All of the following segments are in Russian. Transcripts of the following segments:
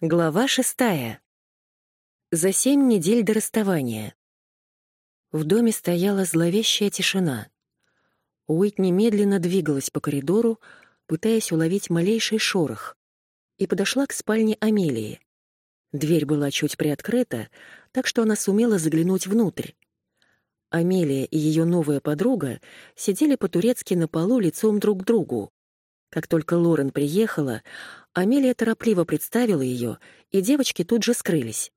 Глава шестая. За семь недель до расставания. В доме стояла зловещая тишина. Уитни медленно двигалась по коридору, пытаясь уловить малейший шорох, и подошла к спальне Амелии. Дверь была чуть приоткрыта, так что она сумела заглянуть внутрь. Амелия и ее новая подруга сидели по-турецки на полу лицом друг к другу. Как только Лорен приехала, Амелия торопливо представила ее, и девочки тут же скрылись.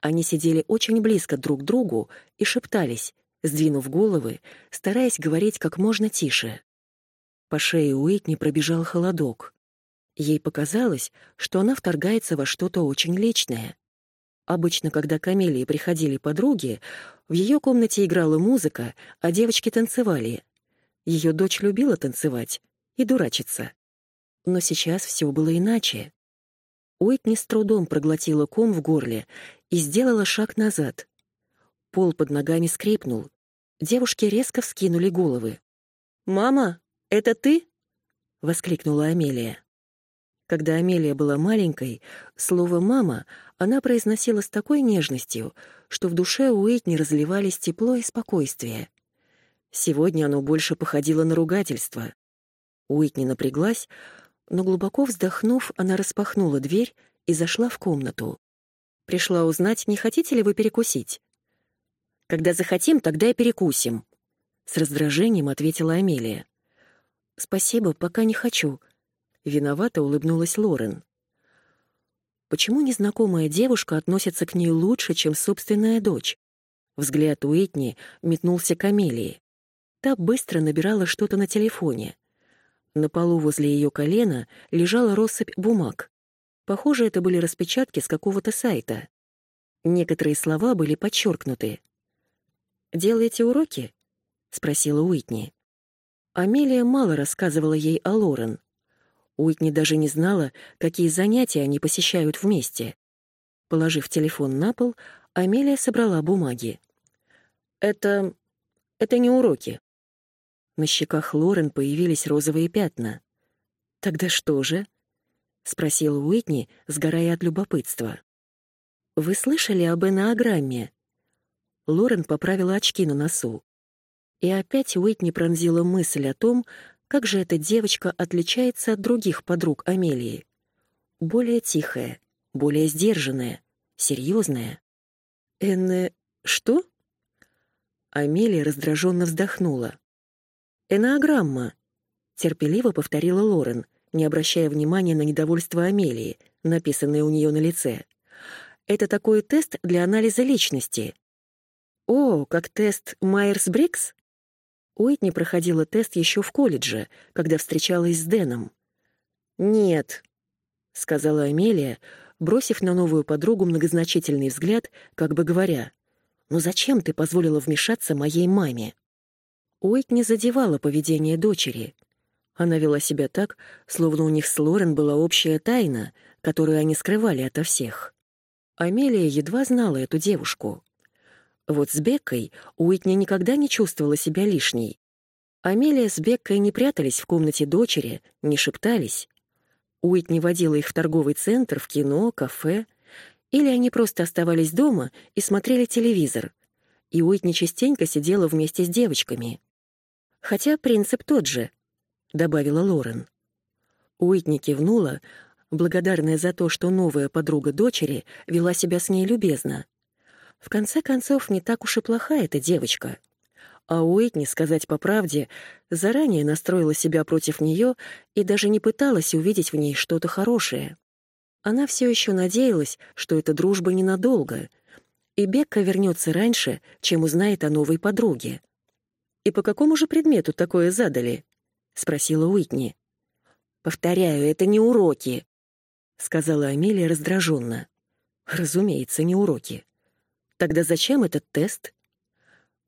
Они сидели очень близко друг к другу и шептались, сдвинув головы, стараясь говорить как можно тише. По шее Уитни пробежал холодок. Ей показалось, что она вторгается во что-то очень личное. Обычно, когда к Амелии приходили подруги, в ее комнате играла музыка, а девочки танцевали. Ее дочь любила танцевать, и дурачиться. Но сейчас все было иначе. Уитни с трудом проглотила ком в горле и сделала шаг назад. Пол под ногами скрипнул. Девушки резко вскинули головы. «Мама, это ты?» — воскликнула Амелия. Когда Амелия была маленькой, слово «мама» она произносила с такой нежностью, что в душе Уитни разливались тепло и спокойствие. Сегодня оно больше походило на ругательство. Уитни напряглась, но глубоко вздохнув, она распахнула дверь и зашла в комнату. Пришла узнать, не хотите ли вы перекусить. Когда захотим, тогда и перекусим, с раздражением ответила Амелия. Спасибо, пока не хочу, виновато улыбнулась Лорен. Почему незнакомая девушка относится к ней лучше, чем собственная дочь? Взгляд Уитни метнулся к Амелии. Та быстро набирала что-то на телефоне. На полу возле ее колена лежала россыпь бумаг. Похоже, это были распечатки с какого-то сайта. Некоторые слова были подчеркнуты. «Делаете уроки?» — спросила Уитни. Амелия мало рассказывала ей о Лорен. Уитни даже не знала, какие занятия они посещают вместе. Положив телефон на пол, Амелия собрала бумаги. «Это... это не уроки», на щеках Лорен появились розовые пятна. «Тогда что же?» — спросила Уитни, сгорая от любопытства. «Вы слышали об энеограмме?» Лорен поправила очки на носу. И опять Уитни пронзила мысль о том, как же эта девочка отличается от других подруг Амелии. Более тихая, более сдержанная, серьезная. «Энне... что?» Амелия раздраженно вздохнула. «Энеограмма», — терпеливо повторила Лорен, не обращая внимания на недовольство Амелии, написанное у нее на лице. «Это такой тест для анализа личности». «О, как тест Майерс-Бриггс?» Уитни проходила тест еще в колледже, когда встречалась с Дэном. «Нет», — сказала Амелия, бросив на новую подругу многозначительный взгляд, как бы говоря, «Ну зачем ты позволила вмешаться моей маме?» Уит не задевало поведение дочери. Она вела себя так, словно у них с Лорен была общая тайна, которую они скрывали ото всех. Амелия едва знала эту девушку. Вот с Беккой Уитни никогда не чувствовала себя лишней. Амелия с Беккой не прятались в комнате дочери, не шептались. Уитни водила их в торговый центр, в кино, кафе, или они просто оставались дома и смотрели телевизор. И Уитни частенько сидела вместе с девочками. Хотя принцип тот же, добавила Лорен. Уитни кивнула, благодарная за то, что новая подруга дочери вела себя с ней любезно. В конце концов, не так уж и плоха эта девочка. А Уитни, сказать по правде, заранее настроила себя против нее и даже не пыталась увидеть в ней что-то хорошее. Она все еще надеялась, что эта дружба ненадолго, и Бекка вернется раньше, чем узнает о новой подруге. «И по какому же предмету такое задали?» — спросила Уитни. «Повторяю, это не уроки», — сказала Амелия раздраженно. «Разумеется, не уроки. Тогда зачем этот тест?»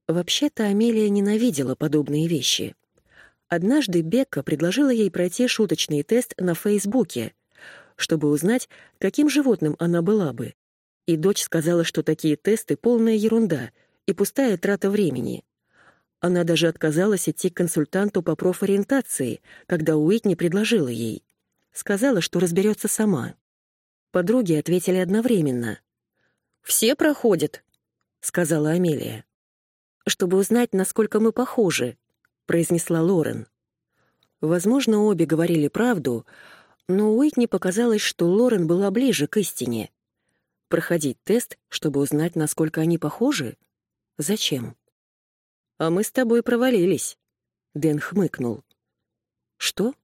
Вообще-то Амелия ненавидела подобные вещи. Однажды Бекка предложила ей пройти шуточный тест на Фейсбуке, чтобы узнать, каким животным она была бы. И дочь сказала, что такие тесты — полная ерунда и пустая трата времени. Она даже отказалась идти к консультанту по профориентации, когда Уитни предложила ей. Сказала, что разберется сама. Подруги ответили одновременно. «Все проходят», — сказала Амелия. «Чтобы узнать, насколько мы похожи», — произнесла Лорен. Возможно, обе говорили правду, но Уитни показалось, что Лорен была ближе к истине. Проходить тест, чтобы узнать, насколько они похожи? Зачем? «А мы с тобой провалились», — Дэн хмыкнул. «Что?»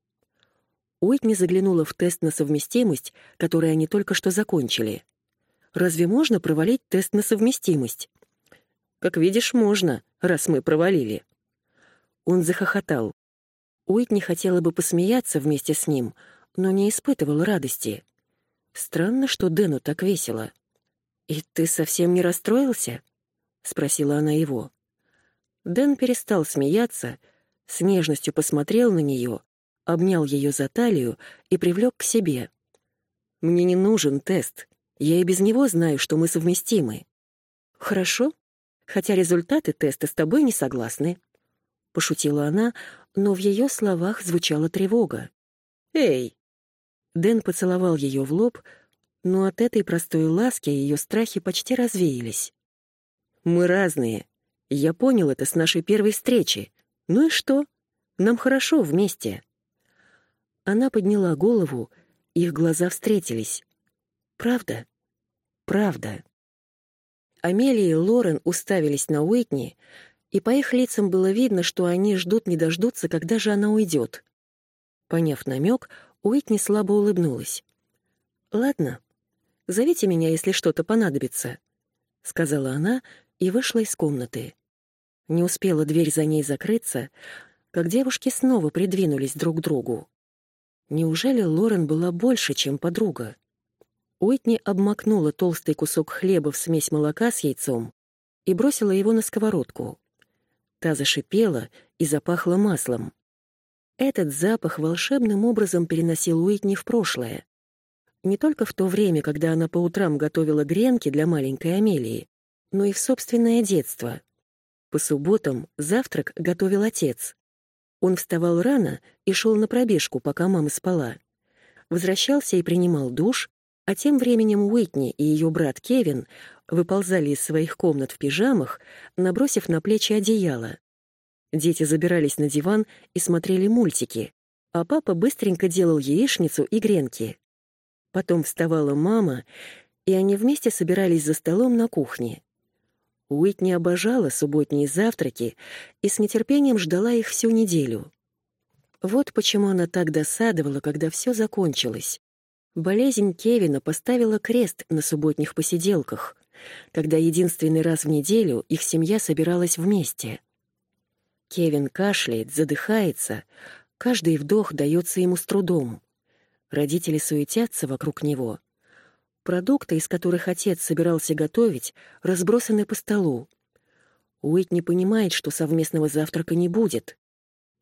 Уитни заглянула в тест на совместимость, который они только что закончили. Разве можно провалить тест на совместимость? Как видишь, можно, раз мы провалили. Он захохотал. Уитни хотела бы посмеяться вместе с ним, но не испытывала радости. Странно, что Дэну так весело. «И ты совсем не расстроился?» — спросила она его. Дэн перестал смеяться, с нежностью посмотрел на нее обнял ее за талию и привлек к себе. «Мне не нужен тест. Я и без него знаю, что мы совместимы». «Хорошо, хотя результаты теста с тобой не согласны», — пошутила она, но в ее словах звучала тревога. «Эй!» Дэн поцеловал ее в лоб, но от этой простой ласки ее страхи почти развеялись. «Мы разные. Я понял это с нашей первой встречи. Ну и что? Нам хорошо вместе». Она подняла голову, их глаза встретились. «Правда? Правда». Амелия и Лорен уставились на Уитни, и по их лицам было видно, что они ждут не дождутся, когда же она уйдет. Поняв намек, Уитни слабо улыбнулась. «Ладно, зовите меня, если что-то понадобится», — сказала она и вышла из комнаты. Не успела дверь за ней закрыться, как девушки снова придвинулись друг к другу. Неужели Лорен была больше, чем подруга? Уитни обмакнула толстый кусок хлеба в смесь молока с яйцом и бросила его на сковородку. Та зашипела и запахла маслом. Этот запах волшебным образом переносил Уитни в прошлое. Не только в то время, когда она по утрам готовила гренки для маленькой Амелии, но и в собственное детство. По субботам завтрак готовил отец. Он вставал рано и шел на пробежку, пока мама спала. Возвращался и принимал душ, а тем временем Уитни и ее брат Кевин выползали из своих комнат в пижамах, набросив на плечи одеяло. Дети забирались на диван и смотрели мультики, а папа быстренько делал яичницу и гренки. Потом вставала мама, и они вместе собирались за столом на кухне. Уитни обожала субботние завтраки и с нетерпением ждала их всю неделю. Вот почему она так досадовала, когда все закончилось. Болезнь Кевина поставила крест на субботних посиделках, когда единственный раз в неделю их семья собиралась вместе. Кевин кашляет, задыхается, каждый вдох дается ему с трудом. Родители суетятся вокруг него — Продукты, из которых отец собирался готовить, разбросаны по столу. Уитни понимает, что совместного завтрака не будет.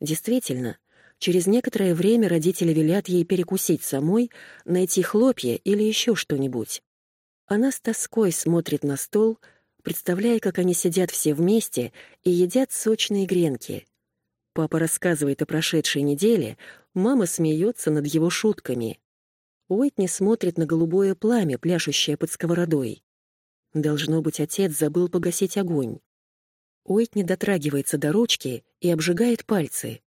Действительно, через некоторое время родители велят ей перекусить самой, найти хлопья или еще что-нибудь. Она с тоской смотрит на стол, представляя, как они сидят все вместе и едят сочные гренки. Папа рассказывает о прошедшей неделе, мама смеется над его шутками. Уитни смотрит на голубое пламя, пляшущее под сковородой. Должно быть, отец забыл погасить огонь. Уитни дотрагивается до ручки и обжигает пальцы.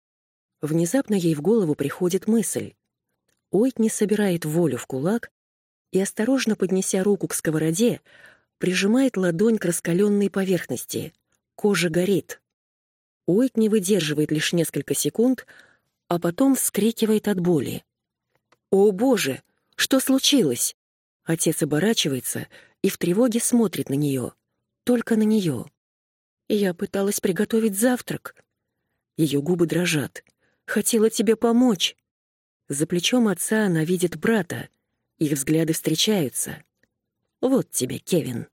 Внезапно ей в голову приходит мысль. Уитни собирает волю в кулак и, осторожно поднеся руку к сковороде, прижимает ладонь к раскаленной поверхности. Кожа горит. Уитни выдерживает лишь несколько секунд, а потом вскрикивает от боли. «О, Боже! Что случилось?» Отец оборачивается и в тревоге смотрит на нее. Только на нее. Я пыталась приготовить завтрак. Ее губы дрожат. Хотела тебе помочь. За плечом отца она видит брата. Их взгляды встречаются. Вот тебе, Кевин.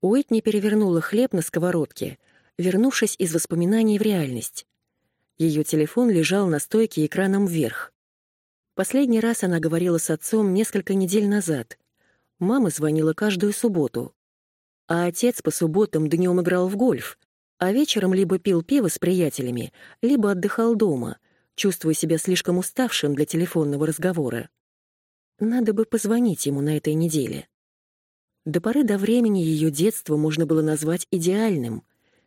Уитни перевернула хлеб на сковородке, вернувшись из воспоминаний в реальность. Ее телефон лежал на стойке экраном вверх. Последний раз она говорила с отцом несколько недель назад. Мама звонила каждую субботу. А отец по субботам днем играл в гольф, а вечером либо пил пиво с приятелями, либо отдыхал дома, чувствуя себя слишком уставшим для телефонного разговора. Надо бы позвонить ему на этой неделе. До поры до времени ее детство можно было назвать идеальным.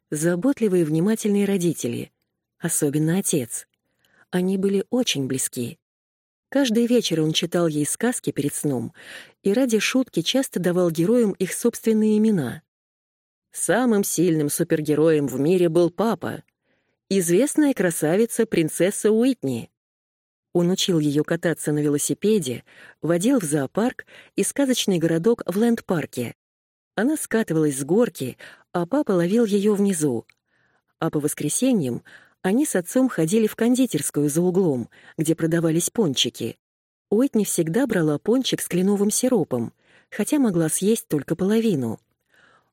Заботливые и внимательные родители, особенно отец. Они были очень близки. Каждый вечер он читал ей сказки перед сном и ради шутки часто давал героям их собственные имена. Самым сильным супергероем в мире был папа, известная красавица принцесса Уитни. Он учил ее кататься на велосипеде, водил в зоопарк и сказочный городок в Лэнд-парке. Она скатывалась с горки, а папа ловил ее внизу. А по воскресеньям они с отцом ходили в кондитерскую за углом, где продавались пончики. Уитни всегда брала пончик с кленовым сиропом, хотя могла съесть только половину.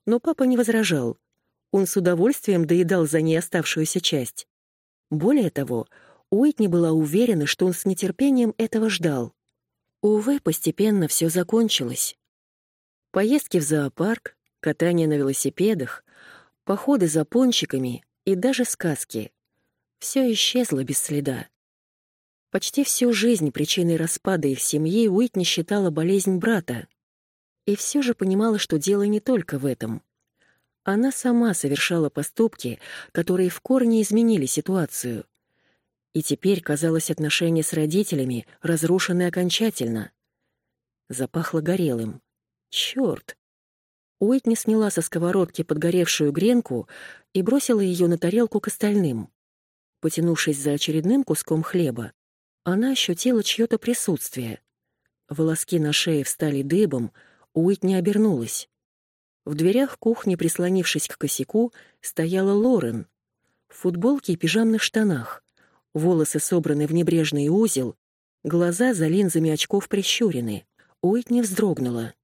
Но папа не возражал. Он с удовольствием доедал за ней оставшуюся часть. Более того, Уитни была уверена, что он с нетерпением этого ждал. Увы, постепенно все закончилось. Поездки в зоопарк, катание на велосипедах, походы за пончиками и даже сказки. Все исчезло без следа. Почти всю жизнь причиной распада их семьи Уитни считала болезнь брата. И все же понимала, что дело не только в этом. Она сама совершала поступки, которые в корне изменили ситуацию — и теперь, казалось, отношения с родителями разрушены окончательно. Запахло горелым. Чёрт! Уитни сняла со сковородки подгоревшую гренку и бросила ее на тарелку к остальным. Потянувшись за очередным куском хлеба, она ощутила чье-то присутствие. Волоски на шее встали дыбом, Уитни обернулась. В дверях кухни, прислонившись к косяку, стояла Лорен в футболке и пижамных штанах волосы собраны в небрежный узел, глаза за линзами очков прищурены. Уитни вздрогнула.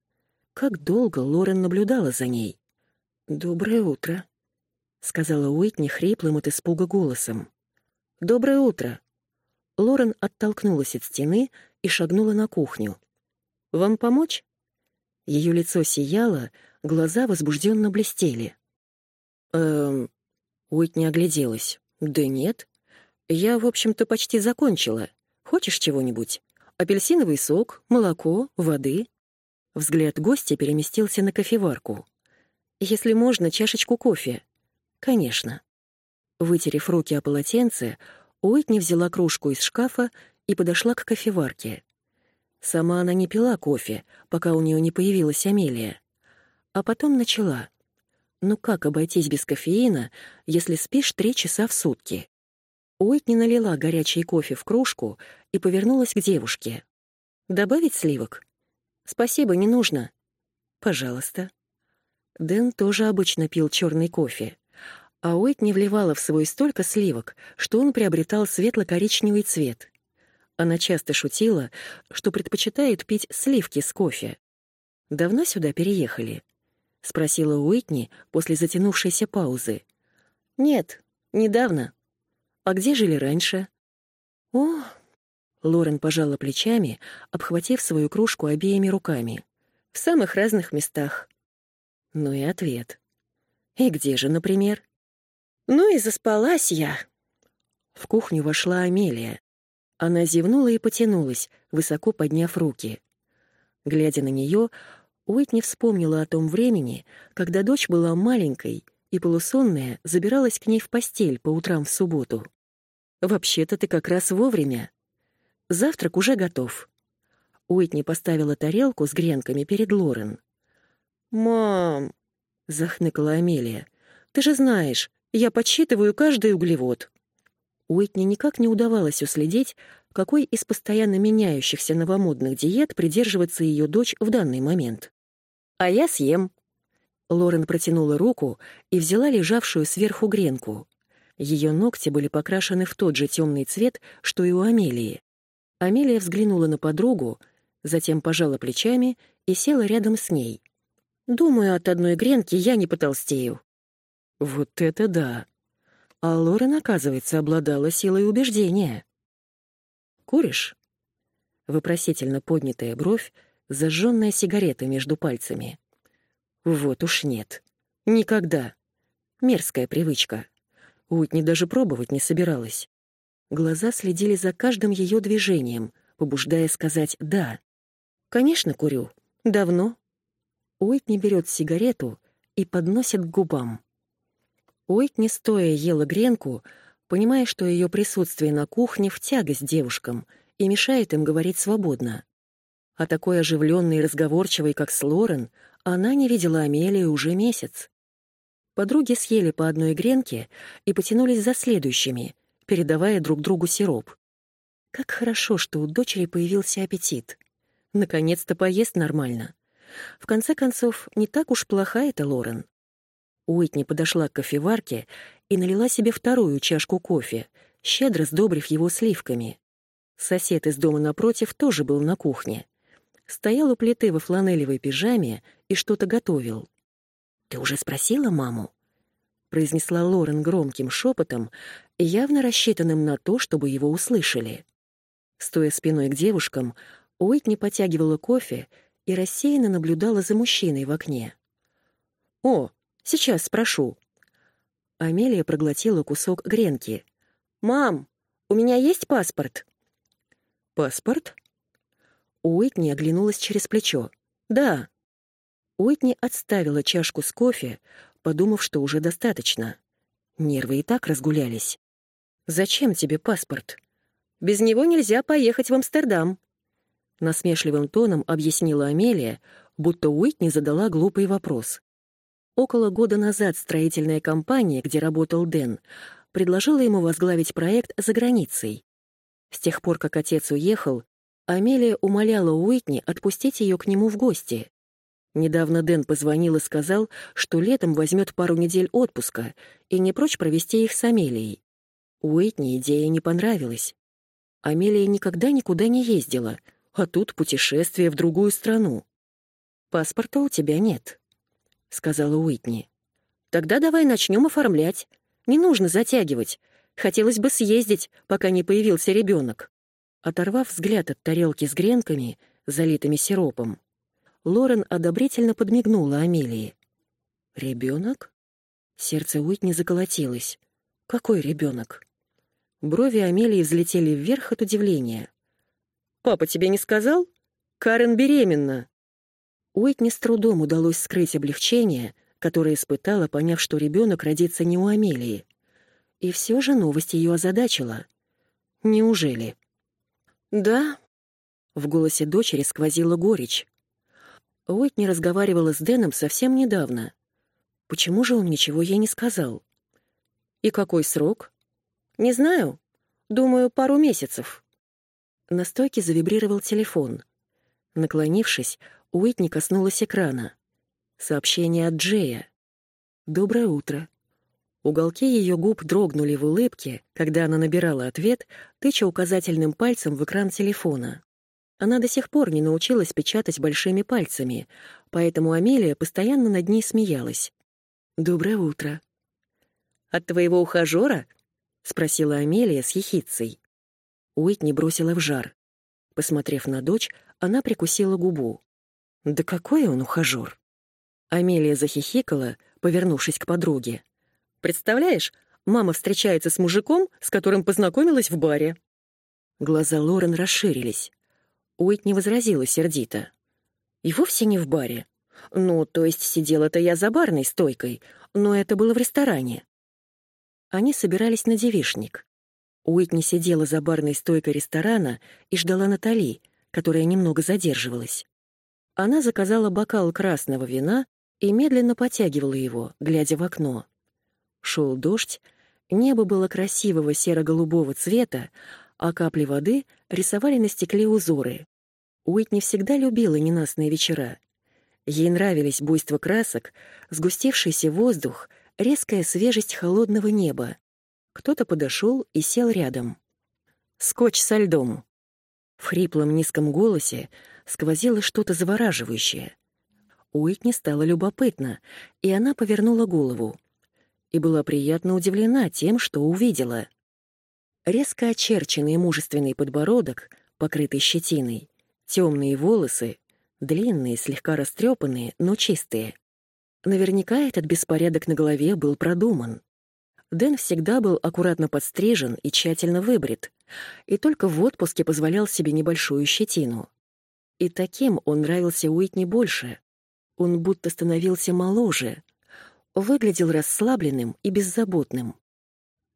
Как долго Лорен наблюдала за ней. «Доброе утро», — сказала Уитни хриплым от испуга голосом. «Доброе утро». Лорен оттолкнулась от стены и шагнула на кухню. «Вам помочь?» Ее лицо сияло, глаза возбужденно блестели. «Эм...» Уитни огляделась. «Да нет. «Я, в общем-то, почти закончила. Хочешь чего-нибудь? Апельсиновый сок, молоко, воды?» Взгляд гостя переместился на кофеварку. «Если можно, чашечку кофе». «Конечно». Вытерев руки о полотенце, Уитни взяла кружку из шкафа и подошла к кофеварке. Сама она не пила кофе, пока у нее не появилась Амелия. А потом начала. Ну как обойтись без кофеина, если спишь три часа в сутки? Уитни налила горячий кофе в кружку и повернулась к девушке. «Добавить сливок?» «Спасибо, не нужно». «Пожалуйста». Дэн тоже обычно пил черный кофе, а Уитни вливала в свой столько сливок, что он приобретал светло-коричневый цвет. Она часто шутила, что предпочитает пить сливки с кофе. «Давно сюда переехали?» — спросила Уитни после затянувшейся паузы. «Нет, недавно», а где жили раньше? О, Лорен пожала плечами, обхватив свою кружку обеими руками. В самых разных местах. Ну и ответ. И где же, например? Ну и заспалась я. В кухню вошла Амелия. Она зевнула и потянулась, высоко подняв руки. Глядя на нее, Уитни вспомнила о том времени, когда дочь была маленькой и полусонная забиралась к ней в постель по утрам в субботу. «Вообще-то ты как раз вовремя. Завтрак уже готов». Уитни поставила тарелку с гренками перед Лорен. «Мам!» — захныкала Амелия. «Ты же знаешь, я подсчитываю каждый углевод». Уитни никак не удавалось уследить, какой из постоянно меняющихся новомодных диет придерживается ее дочь в данный момент. «А я съем», Лорен протянула руку и взяла лежавшую сверху гренку. Ее ногти были покрашены в тот же темный цвет, что и у Амелии. Амелия взглянула на подругу, затем пожала плечами и села рядом с ней. «Думаю, от одной гренки я не потолстею». «Вот это да!» А Лорен, оказывается, обладала силой убеждения. «Куришь?» Вопросительно поднятая бровь, зажженная сигарета между пальцами. Вот уж нет. Никогда. Мерзкая привычка. Уитни даже пробовать не собиралась. Глаза следили за каждым ее движением, побуждая сказать «да». «Конечно, курю. Давно». Уитни берет сигарету и подносит к губам. Уитни стоя ела гренку, понимая, что ее присутствие на кухне в тягость девушкам и мешает им говорить свободно. А такой оживленной и разговорчивой, как Лорен, она не видела Амелию уже месяц. Подруги съели по одной гренке и потянулись за следующими, передавая друг другу сироп. Как хорошо, что у дочери появился аппетит. Наконец-то поест нормально. В конце концов, не так уж плоха эта Лорен. Уитни подошла к кофеварке и налила себе вторую чашку кофе, щедро сдобрив его сливками. Сосед из дома напротив тоже был на кухне. Стоял у плиты во фланелевой пижаме и что-то готовил. «Ты уже спросила маму?» произнесла Лорен громким шепотом, явно рассчитанным на то, чтобы его услышали. Стоя спиной к девушкам, Уитни потягивала кофе и рассеянно наблюдала за мужчиной в окне. «О, сейчас спрошу». Амелия проглотила кусок гренки. «Мам, у меня есть паспорт?» «Паспорт?» Уитни оглянулась через плечо. «Да». Уитни отставила чашку с кофе, подумав, что уже достаточно. Нервы и так разгулялись. «Зачем тебе паспорт? Без него нельзя поехать в Амстердам», насмешливым тоном объяснила Амелия, будто Уитни задала глупый вопрос. Около года назад строительная компания, где работал Дэн, предложила ему возглавить проект за границей. С тех пор, как отец уехал, Амелия умоляла Уитни отпустить ее к нему в гости. Недавно Дэн позвонил и сказал, что летом возьмет пару недель отпуска и не прочь провести их с Амелией. Уитни идея не понравилась. Амелия никогда никуда не ездила, а тут путешествие в другую страну. «Паспорта у тебя нет», — сказала Уитни. «Тогда давай начнем оформлять. Не нужно затягивать. Хотелось бы съездить, пока не появился ребенок. Оторвав взгляд от тарелки с гренками, залитыми сиропом, Лорен одобрительно подмигнула Амелии. «Ребенок?» Сердце Уитни заколотилось. «Какой ребенок?» Брови Амелии взлетели вверх от удивления. «Папа тебе не сказал? Карен беременна!» Уитни с трудом удалось скрыть облегчение, которое испытала, поняв, что ребенок родится не у Амелии. И все же новость ее озадачила. «Неужели?» «Да». В голосе дочери сквозила горечь. Уитни разговаривала с Дэном совсем недавно. Почему же он ничего ей не сказал? «И какой срок?» «Не знаю. Думаю, пару месяцев». На стойке завибрировал телефон. Наклонившись, Уитни коснулась экрана. Сообщение от Джея. «Доброе утро». Уголки ее губ дрогнули в улыбке, когда она набирала ответ, тыча указательным пальцем в экран телефона. Она до сих пор не научилась печатать большими пальцами, поэтому Амелия постоянно над ней смеялась. «Доброе утро». «От твоего ухажера?» — спросила Амелия с ехицей. Уитни бросила в жар. Посмотрев на дочь, она прикусила губу. «Да какой он ухажёр!» Амелия захихикала, повернувшись к подруге. «Представляешь, мама встречается с мужиком, с которым познакомилась в баре». Глаза Лорен расширились. Уитни возразила сердито. «И вовсе не в баре. Ну, то есть сидела-то я за барной стойкой, но это было в ресторане». Они собирались на девишник. Уитни сидела за барной стойкой ресторана и ждала Натали, которая немного задерживалась. Она заказала бокал красного вина и медленно потягивала его, глядя в окно. Шел дождь, небо было красивого серо-голубого цвета, а капли воды рисовали на стекле узоры. Уитни всегда любила ненастные вечера. Ей нравились буйство красок, сгустевшийся воздух, резкая свежесть холодного неба. Кто-то подошел и сел рядом. «Скотч со льдом». В хриплом низком голосе сквозило что-то завораживающее. Уитни стало любопытно, и она повернула голову. И была приятно удивлена тем, что увидела. Резко очерченный мужественный подбородок, покрытый щетиной, темные волосы, длинные, слегка растрепанные, но чистые. Наверняка этот беспорядок на голове был продуман. Дэн всегда был аккуратно подстрижен и тщательно выбрит, и только в отпуске позволял себе небольшую щетину. И таким он нравился Уитни больше. Он будто становился моложе, выглядел расслабленным и беззаботным.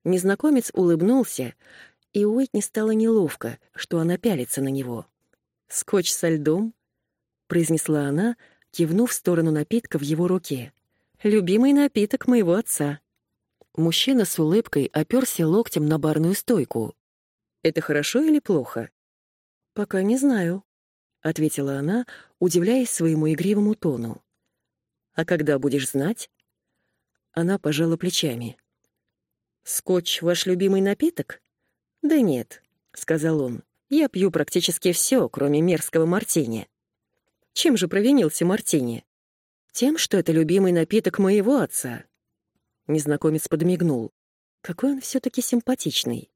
Незнакомец улыбнулся, и Уитни стало неловко, что она пялится на него. «Скотч со льдом?» — произнесла она, кивнув в сторону напитка в его руке. «Любимый напиток моего отца». Мужчина с улыбкой оперся локтем на барную стойку. «Это хорошо или плохо?» «Пока не знаю», — ответила она, удивляясь своему игривому тону. «А когда будешь знать?» Она пожала плечами. «Скотч — ваш любимый напиток?» «Да нет», — сказал он. «Я пью практически все, кроме мерзкого мартини». Чем же провинился Мартини? Тем, что это любимый напиток моего отца. Незнакомец подмигнул. Какой он все таки симпатичный.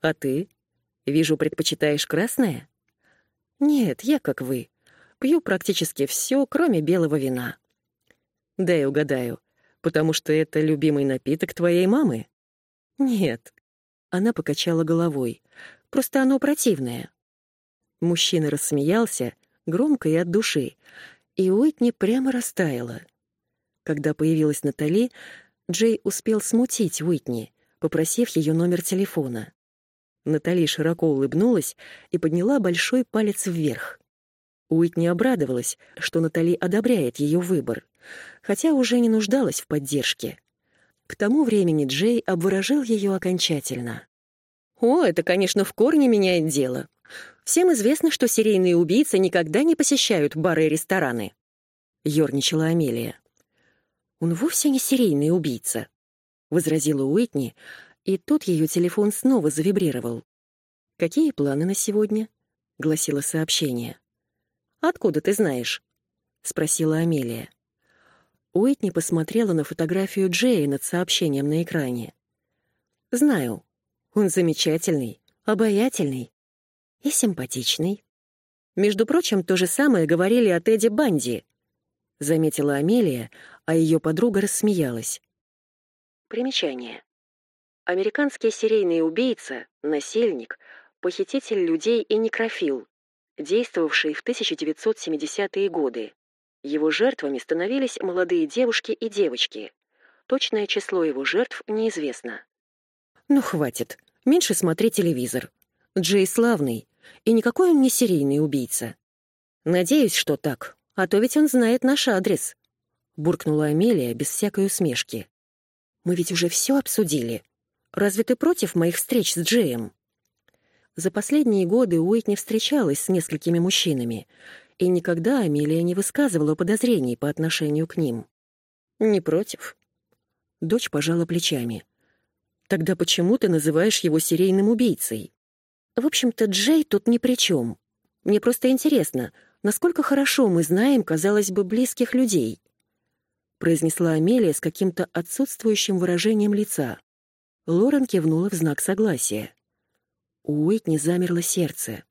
А ты? Вижу, предпочитаешь красное? Нет, я как вы. Пью практически все, кроме белого вина. Дай угадаю, потому что это любимый напиток твоей мамы? Нет. Она покачала головой. Просто оно противное. Мужчина рассмеялся, громко и от души, и Уитни прямо растаяла. Когда появилась Натали, Джей успел смутить Уитни, попросив ее номер телефона. Натали широко улыбнулась и подняла большой палец вверх. Уитни обрадовалась, что Натали одобряет ее выбор, хотя уже не нуждалась в поддержке. К тому времени Джей обворожил ее окончательно. «О, это, конечно, в корне меняет дело. Всем известно, что серийные убийцы никогда не посещают бары и рестораны. Ёрничала Амелия. Он вовсе не серийный убийца, возразила Уитни, и тут ее телефон снова завибрировал. Какие планы на сегодня? гласило сообщение. Откуда ты знаешь? спросила Амелия. Уитни посмотрела на фотографию Джея над сообщением на экране. Знаю. Он замечательный, обаятельный, и симпатичный. Между прочим, то же самое говорили о Теди Банди, заметила Амелия, а ее подруга рассмеялась. Примечание. Американский серийный убийца, насильник, похититель людей и некрофил, действовавший в 1970-е годы. Его жертвами становились молодые девушки и девочки. Точное число его жертв неизвестно. Ну хватит. Меньше смотри телевизор. Джей славный, и никакой он не серийный убийца. Надеюсь, что так, а то ведь он знает наш адрес. Буркнула Амелия без всякой усмешки. Мы ведь уже все обсудили. Разве ты против моих встреч с Джеем? За последние годы Уитни встречалась с несколькими мужчинами, и никогда Амелия не высказывала подозрений по отношению к ним. Не против. Дочь пожала плечами. Тогда почему ты называешь его серийным убийцей? В общем-то, Джей тут ни при чем. Мне просто интересно, насколько хорошо мы знаем, казалось бы, близких людей. Произнесла Амелия с каким-то отсутствующим выражением лица. Лорен кивнула в знак согласия. У Уитни замерло сердце.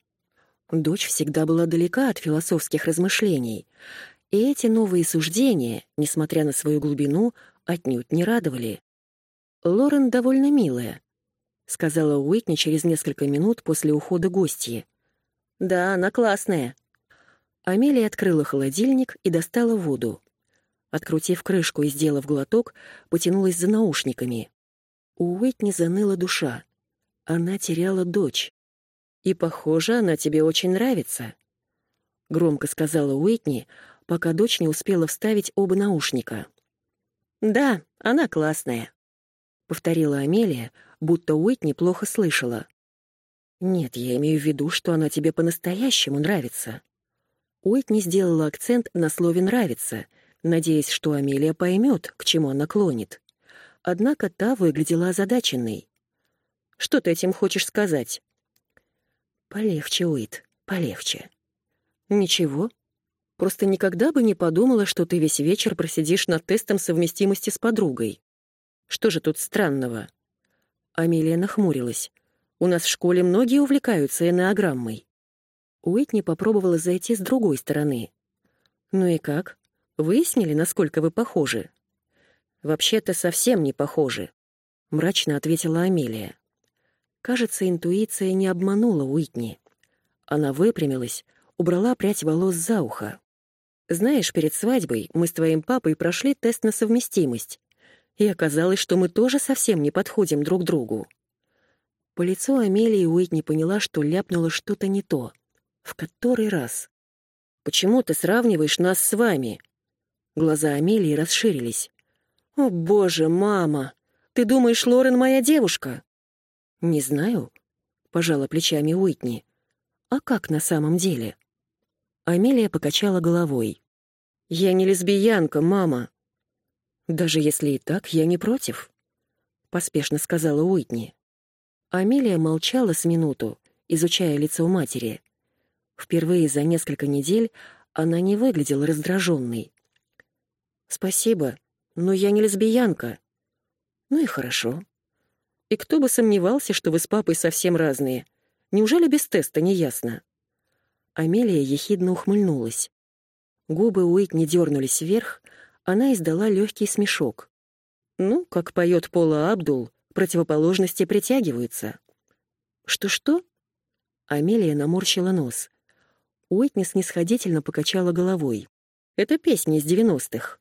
Дочь всегда была далека от философских размышлений, и эти новые суждения, несмотря на свою глубину, отнюдь не радовали. Лорен довольно милая, сказала Уитни через несколько минут после ухода гостьи. Да, она классная. Амелия открыла холодильник и достала воду. Открутив крышку и сделав глоток, потянулась за наушниками. У Уитни заныла душа. Она теряла дочь. И, похоже, она тебе очень нравится. Громко сказала Уитни, пока дочь не успела вставить оба наушника. Да, она классная, повторила Амелия, будто Уитни плохо слышала. «Нет, я имею в виду, что она тебе по-настоящему нравится». Уитни сделала акцент на слове «нравится», надеясь, что Амелия поймет, к чему она клонит. Однако та выглядела озадаченной. «Что ты этим хочешь сказать?» «Полегче, Уит, полегче». «Ничего. Просто никогда бы не подумала, что ты весь вечер просидишь над тестом совместимости с подругой. Что же тут странного?» Амелия нахмурилась. «У нас в школе многие увлекаются энеограммой». Уитни попробовала зайти с другой стороны. «Ну и как? Выяснили, насколько вы похожи?» «Вообще-то совсем не похожи», — мрачно ответила Амелия. Кажется, интуиция не обманула Уитни. Она выпрямилась, убрала прядь волос за ухо. «Знаешь, перед свадьбой мы с твоим папой прошли тест на совместимость, и оказалось, что мы тоже совсем не подходим друг другу». По лицу Амелии Уитни поняла, что ляпнула что-то не то. В который раз? «Почему ты сравниваешь нас с вами?» Глаза Амелии расширились. «О, боже, мама! Ты думаешь, Лорен моя девушка?» «Не знаю», — пожала плечами Уитни. «А как на самом деле?» Амелия покачала головой. «Я не лесбиянка, мама». «Даже если и так, я не против», — поспешно сказала Уитни. Амелия молчала с минуту, изучая лицо матери. Впервые за несколько недель она не выглядела раздраженной. «Спасибо, но я не лесбиянка». «Ну и хорошо. И кто бы сомневался, что вы с папой совсем разные. Неужели без теста не ясно?» Амелия ехидно ухмыльнулась. Губы Уитни дернулись вверх, она издала легкий смешок. «Ну, как поет Пола Абдул, противоположности притягиваются». «Что-что?» Амелия наморщила нос. Уитни снисходительно покачала головой. «Это песня из девяностых.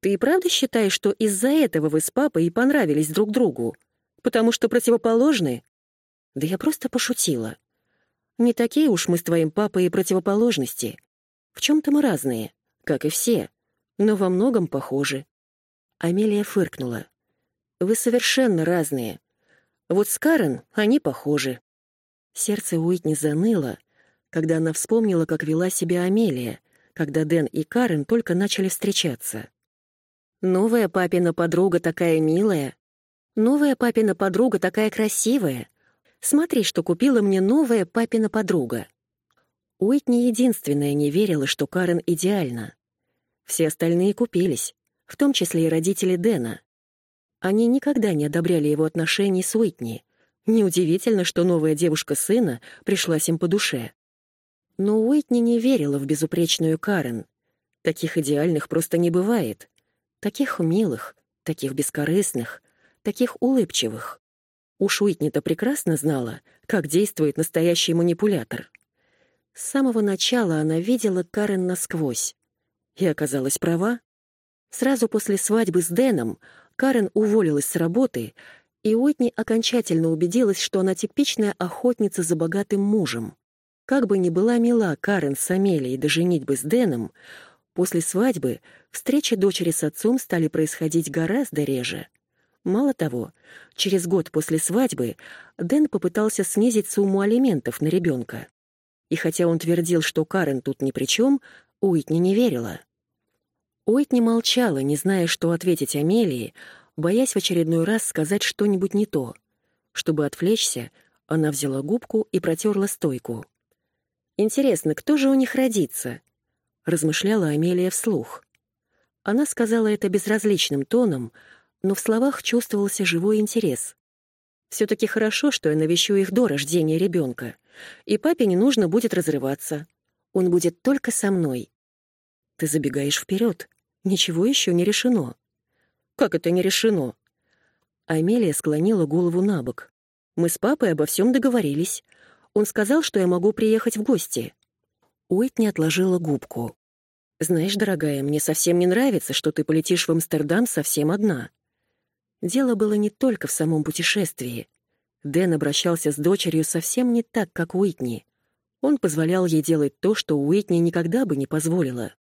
Ты и правда считаешь, что из-за этого вы с папой и понравились друг другу? Потому что противоположны?» «Да я просто пошутила. Не такие уж мы с твоим папой и противоположности. В чем-то мы разные, как и все, но во многом похожи». Амелия фыркнула. «Вы совершенно разные. Вот с Карен они похожи». Сердце Уитни заныло, когда она вспомнила, как вела себя Амелия, когда Дэн и Карен только начали встречаться. «Новая папина подруга такая милая. Новая папина подруга такая красивая. Смотри, что купила мне новая папина подруга». Уитни единственная не верила, что Карен идеальна. Все остальные купились, в том числе и родители Дэна. Они никогда не одобряли его отношений с Уитни. Неудивительно, что новая девушка сына пришлась им по душе. Но Уитни не верила в безупречную Карен. Таких идеальных просто не бывает. Таких милых, таких бескорыстных, таких улыбчивых. Уж Уитни-то прекрасно знала, как действует настоящий манипулятор. С самого начала она видела Карен насквозь. И оказалась права. Сразу после свадьбы с Дэном Карен уволилась с работы, и Уитни окончательно убедилась, что она типичная охотница за богатым мужем. Как бы ни была мила Карен с Амелией до женитьбы с Дэном, после свадьбы встречи дочери с отцом стали происходить гораздо реже. Мало того, через год после свадьбы Дэн попытался снизить сумму алиментов на ребенка. И хотя он твердил, что Карен тут ни при чем, Уитни не верила. Уитни молчала, не зная, что ответить Амелии, боясь в очередной раз сказать что-нибудь не то. Чтобы отвлечься, она взяла губку и протерла стойку. Интересно, кто же у них родится? размышляла Амелия вслух. Она сказала это безразличным тоном, но в словах чувствовался живой интерес. все таки хорошо, что я навещу их до рождения ребенка, и папе не нужно будет разрываться. Он будет только со мной. Ты забегаешь вперед. Ничего еще не решено. Как это не решено? Амелия склонила голову на бок. Мы с папой обо всем договорились. Он сказал, что я могу приехать в гости. Уитни отложила губку. «Знаешь, дорогая, мне совсем не нравится, что ты полетишь в Амстердам совсем одна». Дело было не только в самом путешествии. Дэн обращался с дочерью совсем не так, как Уитни. Он позволял ей делать то, что Уитни никогда бы не позволила.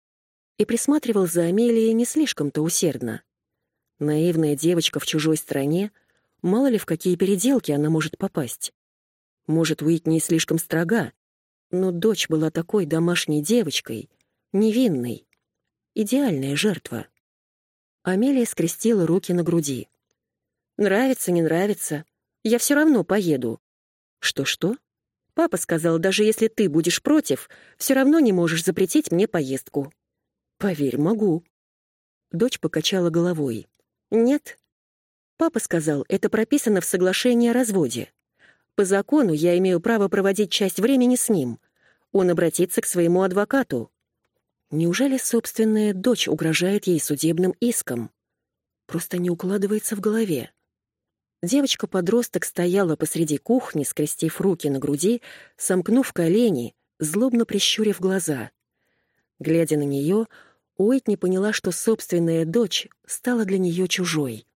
И присматривал за Амелией не слишком-то усердно. Наивная девочка в чужой стране, мало ли в какие переделки она может попасть. Может, Уитни слишком строга, но дочь была такой домашней девочкой, невинной. Идеальная жертва. Амелия скрестила руки на груди. «Нравится, не нравится. Я все равно поеду». «Что-что?» «Папа сказал, даже если ты будешь против, все равно не можешь запретить мне поездку». «Поверь, могу». Дочь покачала головой. «Нет». Папа сказал, это прописано в соглашении о разводе. По закону я имею право проводить часть времени с ним. Он обратится к своему адвокату. Неужели собственная дочь угрожает ей судебным иском? Просто не укладывается в голове. Девочка-подросток стояла посреди кухни, скрестив руки на груди, сомкнув колени, злобно прищурив глаза. Глядя на нее, Уитни поняла, что собственная дочь стала для нее чужой.